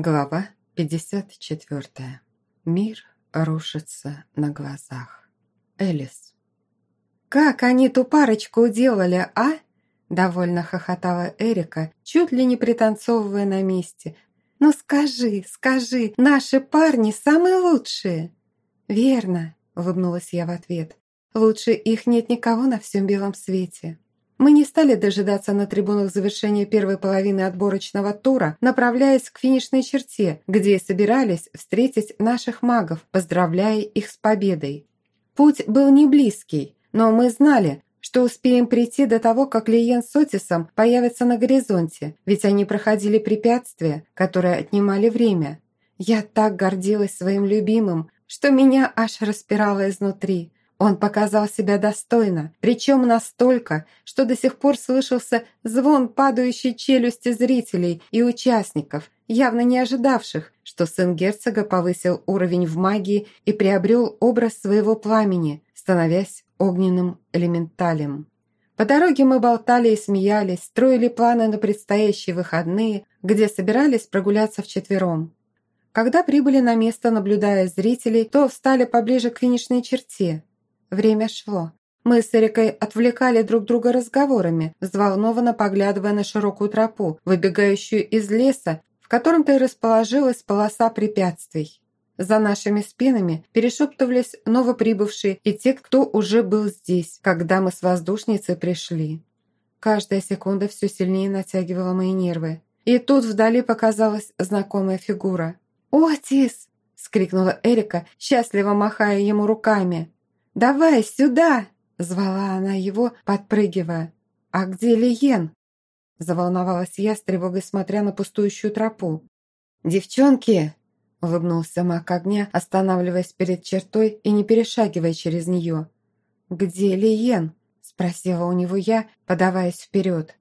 Глава 54. Мир рушится на глазах. Элис. «Как они ту парочку уделали, а?» Довольно хохотала Эрика, чуть ли не пританцовывая на месте. «Ну скажи, скажи, наши парни самые лучшие!» «Верно», — улыбнулась я в ответ. «Лучше их нет никого на всем белом свете». Мы не стали дожидаться на трибунах завершения первой половины отборочного тура, направляясь к финишной черте, где собирались встретить наших магов, поздравляя их с победой. Путь был не близкий, но мы знали, что успеем прийти до того, как Лиен с Отисом появятся на горизонте, ведь они проходили препятствия, которые отнимали время. Я так гордилась своим любимым, что меня аж распирало изнутри – он показал себя достойно, причем настолько, что до сих пор слышался звон падающей челюсти зрителей и участников, явно не ожидавших, что сын герцога повысил уровень в магии и приобрел образ своего пламени, становясь огненным элементалем. По дороге мы болтали и смеялись, строили планы на предстоящие выходные, где собирались прогуляться вчетвером. Когда прибыли на место, наблюдая зрителей, то встали поближе к финишной черте, Время шло. Мы с Эрикой отвлекали друг друга разговорами, взволнованно поглядывая на широкую тропу, выбегающую из леса, в котором-то и расположилась полоса препятствий. За нашими спинами перешептывались новоприбывшие и те, кто уже был здесь, когда мы с воздушницей пришли. Каждая секунда все сильнее натягивала мои нервы. И тут вдали показалась знакомая фигура. «Отис!» – скрикнула Эрика, счастливо махая ему руками. «Давай сюда!» – звала она его, подпрыгивая. «А где Лиен?» – заволновалась я с тревогой, смотря на пустующую тропу. «Девчонки!» – улыбнулся маг огня, останавливаясь перед чертой и не перешагивая через нее. «Где Лиен?» – спросила у него я, подаваясь вперед.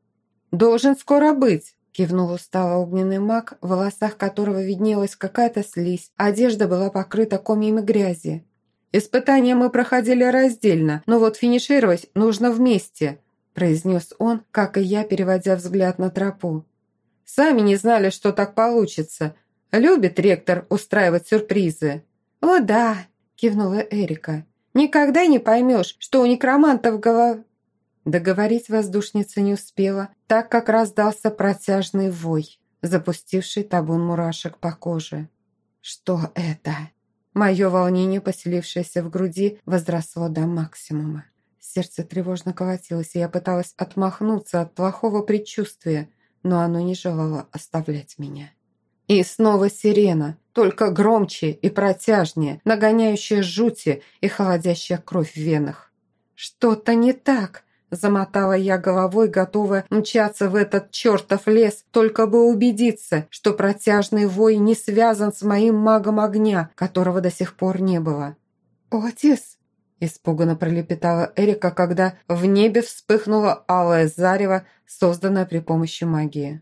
«Должен скоро быть!» – кивнул устало огненный маг, в волосах которого виднелась какая-то слизь, одежда была покрыта комьями грязи. «Испытания мы проходили раздельно, но вот финишировать нужно вместе», произнес он, как и я, переводя взгляд на тропу. «Сами не знали, что так получится. Любит ректор устраивать сюрпризы». «О да», кивнула Эрика. «Никогда не поймешь, что у некромантов голова...» Договорить воздушница не успела, так как раздался протяжный вой, запустивший табун мурашек по коже. «Что это?» Мое волнение, поселившееся в груди, возросло до максимума. Сердце тревожно колотилось, и я пыталась отмахнуться от плохого предчувствия, но оно не желало оставлять меня. И снова сирена, только громче и протяжнее, нагоняющая жути и холодящая кровь в венах. «Что-то не так!» Замотала я головой, готовая мчаться в этот чертов лес, только бы убедиться, что протяжный вой не связан с моим магом огня, которого до сих пор не было. «Отис!» – испуганно пролепетала Эрика, когда в небе вспыхнуло алое зарево, созданное при помощи магии.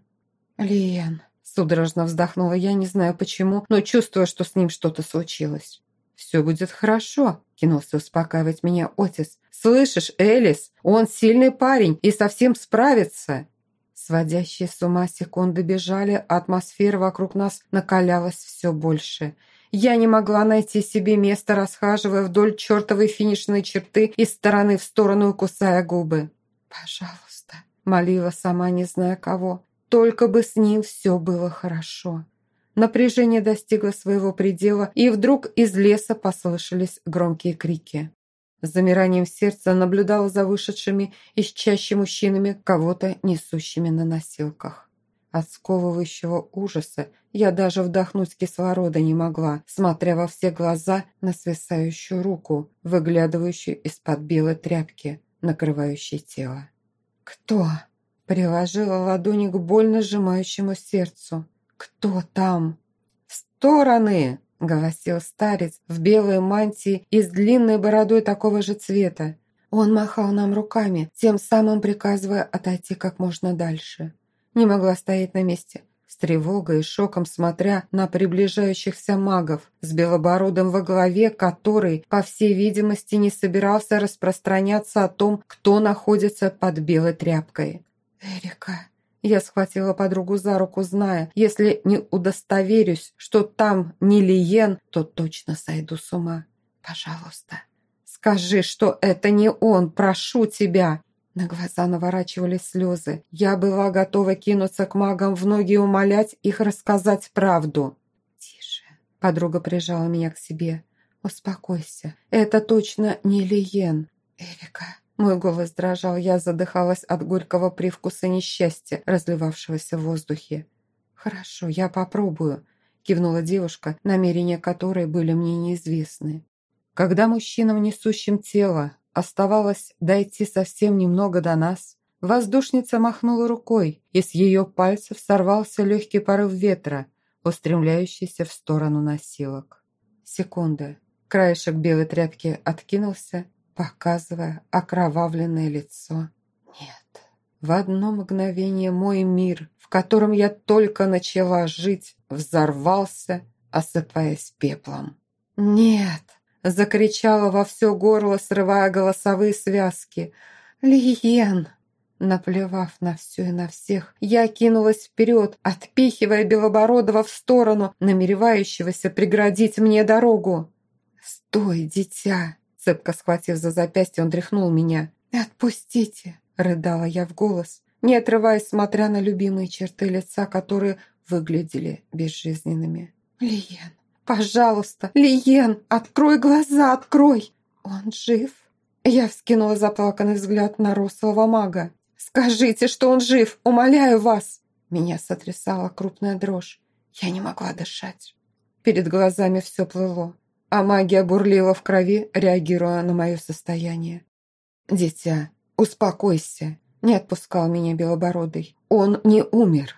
«Лиен!» – судорожно вздохнула я, не знаю почему, но чувствую, что с ним что-то случилось. «Все будет хорошо», – кинулся успокаивать меня Отис. «Слышишь, Элис, он сильный парень и совсем справится». Сводящие с ума секунды бежали, а атмосфера вокруг нас накалялась все больше. Я не могла найти себе место, расхаживая вдоль чертовой финишной черты из стороны в сторону кусая губы. «Пожалуйста», – молила сама, не зная кого, – «только бы с ним все было хорошо». Напряжение достигло своего предела, и вдруг из леса послышались громкие крики. С замиранием сердца наблюдала за вышедшими из чаще мужчинами, кого-то несущими на носилках. От сковывающего ужаса я даже вдохнуть кислорода не могла, смотря во все глаза на свисающую руку, выглядывающую из-под белой тряпки, накрывающей тело. «Кто?» – приложила ладони к больно сжимающему сердцу. «Кто там?» «В стороны!» – голосил старец в белой мантии и с длинной бородой такого же цвета. Он махал нам руками, тем самым приказывая отойти как можно дальше. Не могла стоять на месте, с тревогой и шоком смотря на приближающихся магов, с белобородом во главе, который, по всей видимости, не собирался распространяться о том, кто находится под белой тряпкой. «Эрика!» Я схватила подругу за руку, зная, если не удостоверюсь, что там не Лиен, то точно сойду с ума. Пожалуйста, скажи, что это не он, прошу тебя. На глаза наворачивались слезы. Я была готова кинуться к магам в ноги и умолять их рассказать правду. «Тише», — подруга прижала меня к себе. «Успокойся, это точно не Лиен. Эрика». Мой голос дрожал, я задыхалась от горького привкуса несчастья, разливавшегося в воздухе. «Хорошо, я попробую», — кивнула девушка, намерения которой были мне неизвестны. Когда мужчинам, несущим тело, оставалось дойти совсем немного до нас, воздушница махнула рукой, и с ее пальцев сорвался легкий порыв ветра, устремляющийся в сторону носилок. Секунда. Краешек белой тряпки откинулся, показывая окровавленное лицо. Нет. В одно мгновение мой мир, в котором я только начала жить, взорвался, осыпаясь пеплом. «Нет!» – закричала во все горло, срывая голосовые связки. «Лиен!» Наплевав на все и на всех, я кинулась вперед, отпихивая Белобородова в сторону, намеревающегося преградить мне дорогу. «Стой, дитя!» Цепко схватив за запястье, он тряхнул меня. «Отпустите!» – рыдала я в голос, не отрываясь, смотря на любимые черты лица, которые выглядели безжизненными. «Лиен, пожалуйста, Лиен, открой глаза, открой!» «Он жив?» Я вскинула заплаканный взгляд на росового мага. «Скажите, что он жив! Умоляю вас!» Меня сотрясала крупная дрожь. Я не могла дышать. Перед глазами все плыло, а магия бурлила в крови, реагируя на мое состояние. «Дитя, успокойся!» Не отпускал меня Белобородый. «Он не умер!»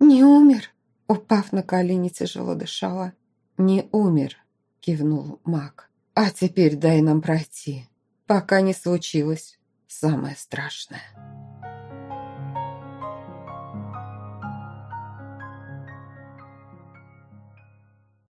«Не умер?» Упав на колени, тяжело дышала. «Не умер!» Кивнул маг. «А теперь дай нам пройти, пока не случилось самое страшное».